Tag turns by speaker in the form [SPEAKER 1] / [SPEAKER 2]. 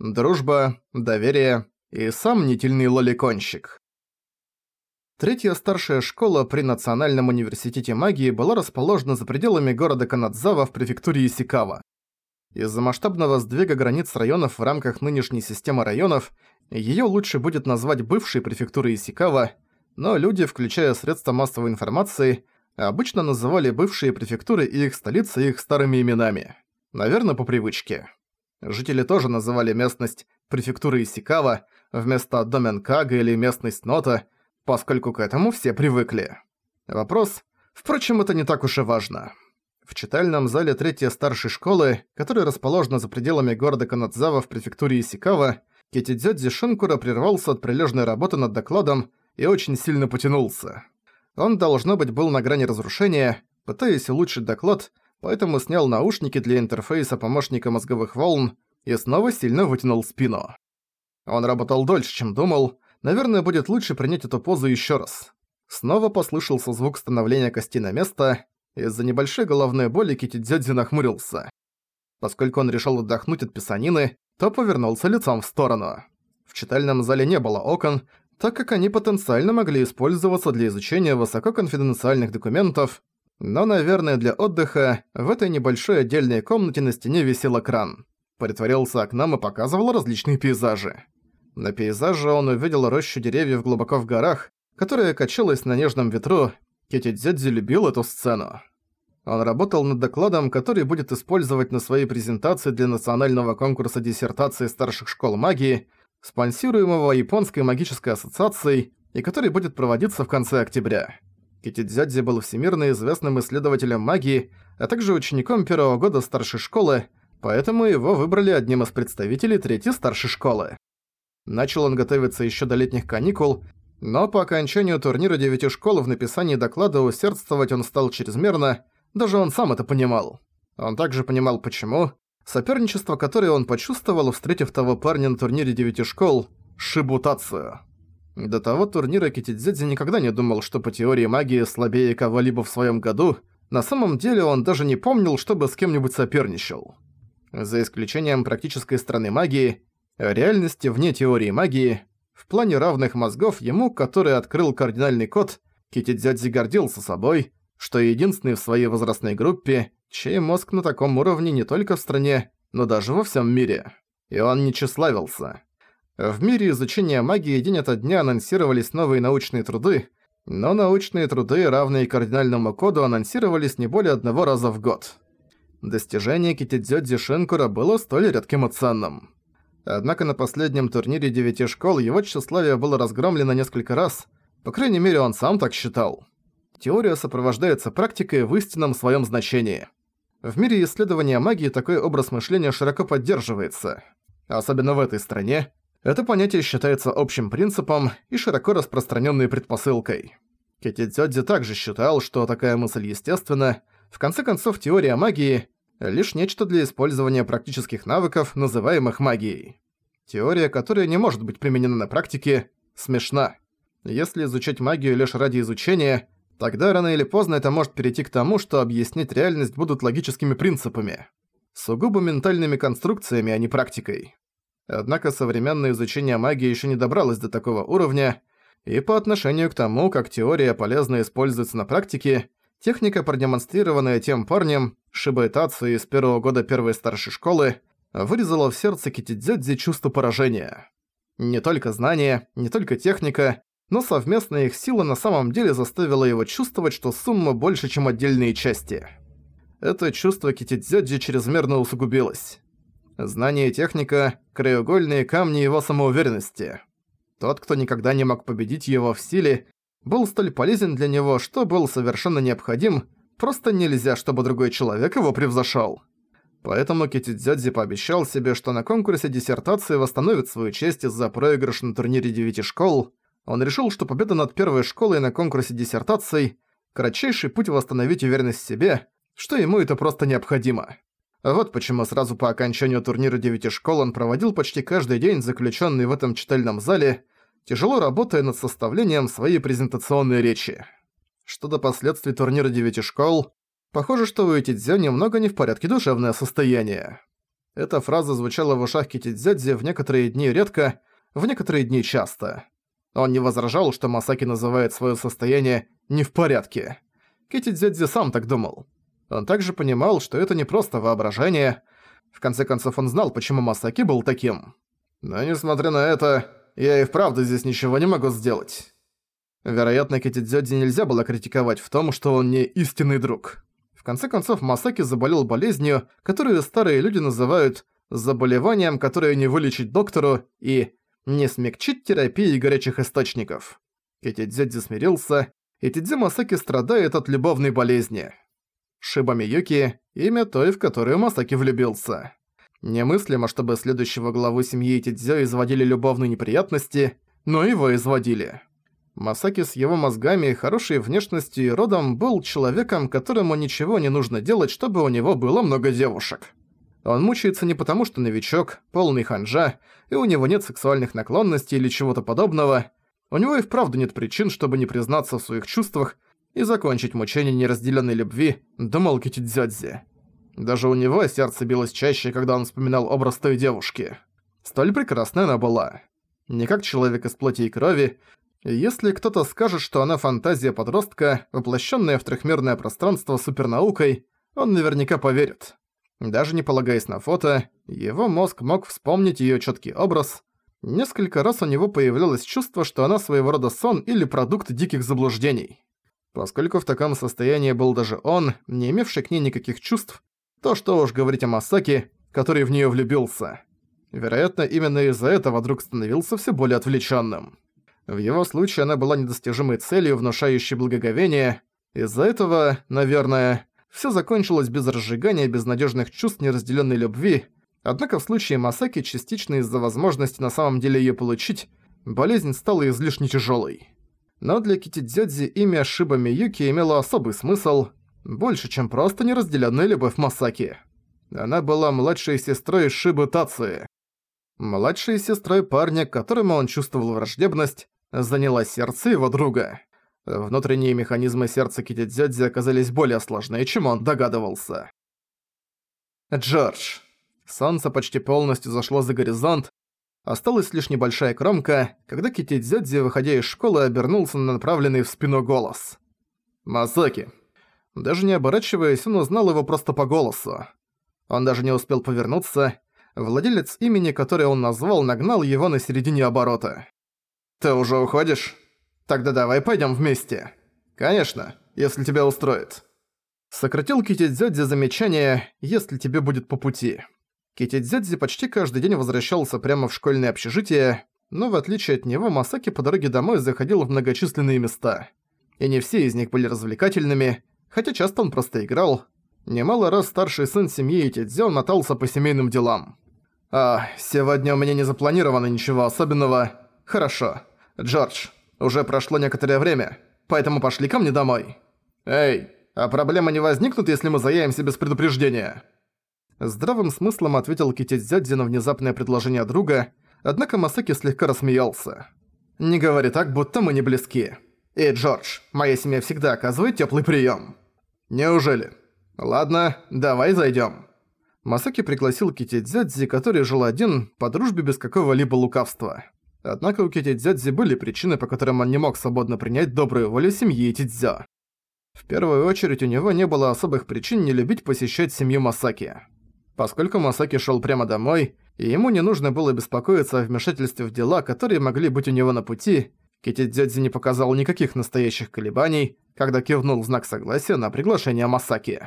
[SPEAKER 1] дружба, доверие и сомнительный лоликонщик. Третья старшая школа при Национальном университете магии была расположена за пределами города Канадзава в префектуре Исикава. Из-за масштабного сдвига границ районов в рамках нынешней системы районов, её лучше будет назвать бывшей префектурой Исикава, но люди, включая средства массовой информации, обычно называли бывшие префектуры и их столицы их старыми именами. Наверное, по привычке. Жители тоже называли местность префектурой Исикава вместо Доменкага или местность Нота – поскольку к этому все привыкли. Вопрос, впрочем, это не так уж и важно. В читальном зале третьей старшей школы, которая расположена за пределами города Канадзава в префектуре Исикава, Китидзёдзи Шинкура прервался от прилежной работы над докладом и очень сильно потянулся. Он, должно быть, был на грани разрушения, пытаясь улучшить доклад, поэтому снял наушники для интерфейса помощника мозговых волн и снова сильно вытянул спину. Он работал дольше, чем думал, Наверное, будет лучше принять эту позу еще раз. Снова послышался звук становления кости на место. Из-за небольшой головной боли Китидзёдзи нахмурился. Поскольку он решил отдохнуть от писанины, то повернулся лицом в сторону. В читальном зале не было окон, так как они потенциально могли использоваться для изучения высококонфиденциальных документов, но, наверное, для отдыха в этой небольшой отдельной комнате на стене висел экран. Притворился окном и показывал различные пейзажи. На пейзаже он увидел рощу деревьев глубоко в горах, которая качалась на нежном ветру. Китидзёдзи любил эту сцену. Он работал над докладом, который будет использовать на своей презентации для национального конкурса диссертации старших школ магии, спонсируемого Японской магической ассоциацией, и который будет проводиться в конце октября. Китидзядзи был всемирно известным исследователем магии, а также учеником первого года старшей школы, поэтому его выбрали одним из представителей третьей старшей школы. Начал он готовиться еще до летних каникул, но по окончанию турнира девяти школ в написании доклада усердствовать он стал чрезмерно, даже он сам это понимал. Он также понимал почему. Соперничество, которое он почувствовал, встретив того парня на турнире девяти школ – шибутацию. До того турнира Китидзедзи никогда не думал, что по теории магии слабее кого-либо в своем году. На самом деле он даже не помнил, чтобы с кем-нибудь соперничал. За исключением практической стороны магии, реальности вне теории магии, в плане равных мозгов ему, который открыл кардинальный код, Китидзядзи гордился собой, что единственный в своей возрастной группе, чей мозг на таком уровне не только в стране, но даже во всем мире. И он не тщеславился. В мире изучения магии день ото дня анонсировались новые научные труды, но научные труды, равные кардинальному коду, анонсировались не более одного раза в год. Достижение Китидзёдзи Шинкура было столь редким и ценным. Однако на последнем турнире девяти школ его тщеславие было разгромлено несколько раз, по крайней мере он сам так считал. Теория сопровождается практикой в истинном своем значении. В мире исследования магии такой образ мышления широко поддерживается. Особенно в этой стране. Это понятие считается общим принципом и широко распространенной предпосылкой. Китидзёдзи также считал, что такая мысль естественна. В конце концов, теория магии лишь нечто для использования практических навыков, называемых магией. Теория, которая не может быть применена на практике, смешна. Если изучать магию лишь ради изучения, тогда рано или поздно это может перейти к тому, что объяснять реальность будут логическими принципами. Сугубо ментальными конструкциями, а не практикой. Однако современное изучение магии еще не добралось до такого уровня, и по отношению к тому, как теория полезно используется на практике, Техника, продемонстрированная тем парнем, Шибайтацу из первого года первой старшей школы, вырезала в сердце Китидзёдзи чувство поражения. Не только знания, не только техника, но совместная их сила на самом деле заставила его чувствовать, что сумма больше, чем отдельные части. Это чувство Китидзёдзи чрезмерно усугубилось. Знание и техника – краеугольные камни его самоуверенности. Тот, кто никогда не мог победить его в силе, был столь полезен для него, что был совершенно необходим, просто нельзя, чтобы другой человек его превзошел. Поэтому Китидзядзи пообещал себе, что на конкурсе диссертации восстановит свою честь из-за проигрыша на турнире девяти школ. Он решил, что победа над первой школой на конкурсе диссертаций – кратчайший путь восстановить уверенность в себе, что ему это просто необходимо. Вот почему сразу по окончанию турнира девяти школ он проводил почти каждый день заключенный в этом читальном зале, тяжело работая над составлением своей презентационной речи. Что до последствий турнира девяти школ, похоже, что у Этидзё немного не в порядке душевное состояние. Эта фраза звучала в ушах Китидзёдзи в некоторые дни редко, в некоторые дни часто. Он не возражал, что Масаки называет свое состояние «не в порядке». Китидзёдзи сам так думал. Он также понимал, что это не просто воображение. В конце концов, он знал, почему Масаки был таким. Но несмотря на это, я и вправду здесь ничего не могу сделать. Вероятно, Китидзёдзи нельзя было критиковать в том, что он не истинный друг. В конце концов, Масаки заболел болезнью, которую старые люди называют «заболеванием, которое не вылечить доктору» и «не смягчить терапии горячих источников». Китидзёдзи смирился, и Тидзи Масаки страдает от любовной болезни. Шиба Миюки – имя той, в которую Масаки влюбился. Немыслимо, чтобы следующего главу семьи Тидзё изводили любовные неприятности, но его изводили. Масаки с его мозгами, хорошей внешностью и родом был человеком, которому ничего не нужно делать, чтобы у него было много девушек. Он мучается не потому, что новичок, полный ханжа, и у него нет сексуальных наклонностей или чего-то подобного. У него и вправду нет причин, чтобы не признаться в своих чувствах и закончить мучение неразделенной любви, думал Китидзёдзи. Даже у него сердце билось чаще, когда он вспоминал образ той девушки. Столь прекрасной она была. Не как человек из плоти и крови, если кто-то скажет, что она фантазия подростка, воплощенная в трехмерное пространство супернаукой, он наверняка поверит. Даже не полагаясь на фото, его мозг мог вспомнить ее четкий образ. Несколько раз у него появлялось чувство, что она своего рода сон или продукт диких заблуждений. Поскольку в таком состоянии был даже он, не имевший к ней никаких чувств, то что уж говорить о Масаке, который в нее влюбился. Вероятно, именно из-за этого друг становился все более отвлеченным. В его случае она была недостижимой целью, внушающей благоговение. Из-за этого, наверное, все закончилось без разжигания безнадежных чувств неразделенной любви, однако в случае Масаки частично из-за возможности на самом деле ее получить, болезнь стала излишне тяжелой. Но для Китидзёдзи имя Шиба Миюки имело особый смысл, больше, чем просто неразделенная любовь Масаки. Она была младшей сестрой Шибы Тацуи. Младшей сестрой парня, к которому он чувствовал враждебность, заняла сердце его друга. Внутренние механизмы сердца Китидзёдзи оказались более сложные, чем он догадывался. Джордж. Солнце почти полностью зашло за горизонт. Осталась лишь небольшая кромка, когда Китидзёдзи, выходя из школы, обернулся на направленный в спину голос. «Масаки». Даже не оборачиваясь, он узнал его просто по голосу. Он даже не успел повернуться, владелец имени, которое он назвал, нагнал его на середине оборота. «Ты уже уходишь? Тогда давай пойдем вместе». «Конечно, если тебя устроит». Сократил Китидзёдзи замечание «если тебе будет по пути». Китидзёдзи почти каждый день возвращался прямо в школьное общежитие, но в отличие от него Масаки по дороге домой заходил в многочисленные места. И не все из них были развлекательными, хотя часто он просто играл, Немало раз старший сын семьи Итидзё мотался по семейным делам. «А, сегодня у меня не запланировано ничего особенного. Хорошо. Джордж, уже прошло некоторое время, поэтому пошли ко мне домой. Эй, а проблемы не возникнут, если мы заявимся без предупреждения?» Здравым смыслом ответил Китидзёдзи на внезапное предложение друга, однако Масаки слегка рассмеялся. «Не говори так, будто мы не близки. Эй, Джордж, моя семья всегда оказывает теплый прием. «Неужели?» «Ладно, давай зайдем. Масаки пригласил Китидзядзи, который жил один, по дружбе без какого-либо лукавства. Однако у Китидзядзи были причины, по которым он не мог свободно принять добрую волю семьи Тидзё. В первую очередь у него не было особых причин не любить посещать семью Масаки. Поскольку Масаки шел прямо домой, и ему не нужно было беспокоиться о вмешательстве в дела, которые могли быть у него на пути, Китидзядзи не показал никаких настоящих колебаний, когда кивнул знак согласия на приглашение Масаки.